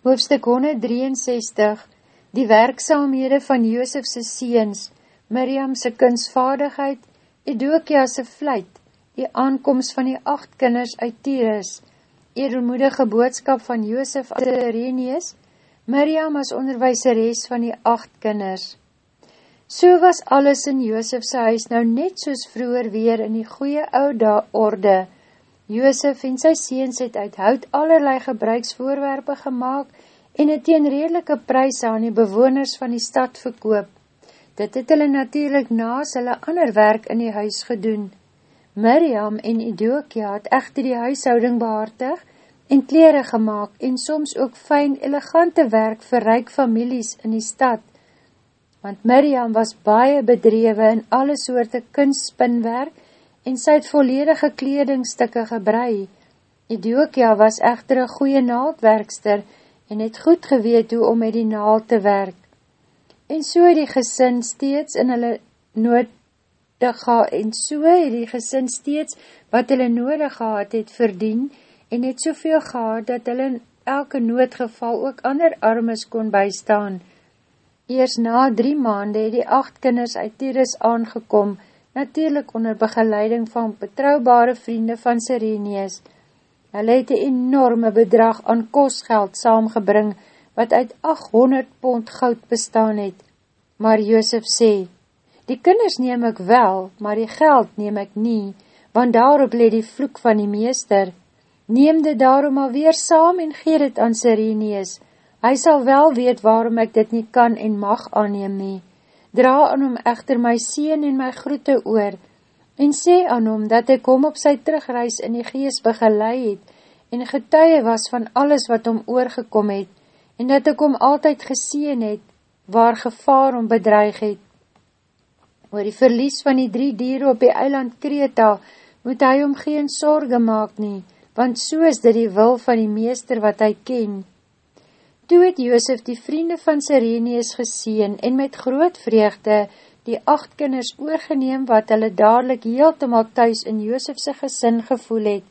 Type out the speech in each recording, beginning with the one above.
Hoofstuk 163 Die werkzaamhede van Joosefse seens, Miriamse kunstvaardigheid, Edokiase vluit, die aankomst van die acht kinders uit Tyrus, edelmoedige boodskap van Joosef as Ireneus, Miriam as onderwijseres van die acht kinders. So was alles in Joosefse huis nou net soos vroeger weer in die goeie oude orde, Joosef en sy seens het uit hout allerlei gebruiksvoorwerpe gemaakt en het teen redelike prijs aan die bewoners van die stad verkoop. Dit het hulle natuurlijk naas hulle ander werk in die huis gedoen. Miriam en Idokia het echter die huishouding behartig en kleren gemaakt en soms ook fijn elegante werk vir ryk families in die stad. Want Miriam was baie bedrewe in alle soorte kunstspinwerk en sy het volledige kledingstikke gebrei. Idiokia was echter een goeie naaldwerkster en het goed geweet hoe om met die naald te werk. En so het die gesin steeds in hulle nodig gehad, en so het die gesin steeds wat hulle nodig gehad het verdien en het soveel gehad dat hulle in elke noodgeval ook ander armes kon bystaan. Eers na drie maande het die acht kinders uit Tyrus aangekom natuurlijk onder begeleiding van betrouwbare vriende van Sireneus. Hulle het een enorme bedrag aan kostgeld saamgebring, wat uit 800 pond goud bestaan het. Maar Joosef sê, die kinders neem ek wel, maar die geld neem ek nie, want daarop leed die vloek van die meester. Neem dit daarom alweer saam en geer het aan Sireneus. Hy sal wel weet waarom ek dit nie kan en mag aanneem nie dra aan hom echter my sien en my groete oor, en sê aan hom, dat ek hom op sy terugreis in die gees begeleid het, en getuie was van alles wat hom oorgekom het, en dat ek hom altyd geseen het, waar gevaar hom bedreig het. Oor die verlies van die drie dieren op die eiland Kreta, moet hy hom geen sorge maak nie, want so is dit die wil van die meester wat hy ken. Toe het Joosef die vriende van Sireneus geseen en met groot vreugde die acht kinders oorgeneem wat hulle dadelijk heeltemaal thuis in Joosefse gesin gevoel het.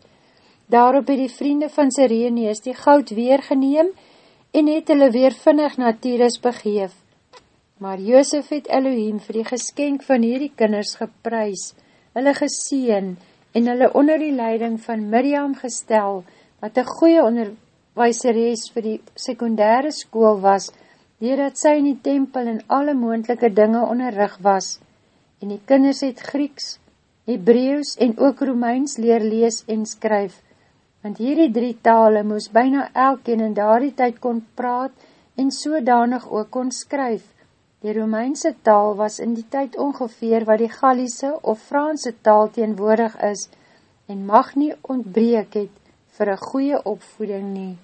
Daarop het die vriende van Sireneus die goud weer geneem en het hulle weer vinnig na Tyrus begeef. Maar Joosef het Elohim vir die geskenk van hierdie kinders geprys, hulle geseen en hulle onder die leiding van Miriam gestel, wat een goeie onderwijs wijseres vir die sekundêre skool was, doordat sy in die tempel en alle moendelike dinge onderrig was, en die kinders het Grieks, Hebreeuws en ook Romeins leer lees en skryf, want hierdie drie tale moes byna elkeen in daardie tyd kon praat en sodanig ook kon skryf. Die Romeinse taal was in die tyd ongeveer wat die Galliese of Franse taal teenwoordig is en mag nie ontbreek het vir een goeie opvoeding nie.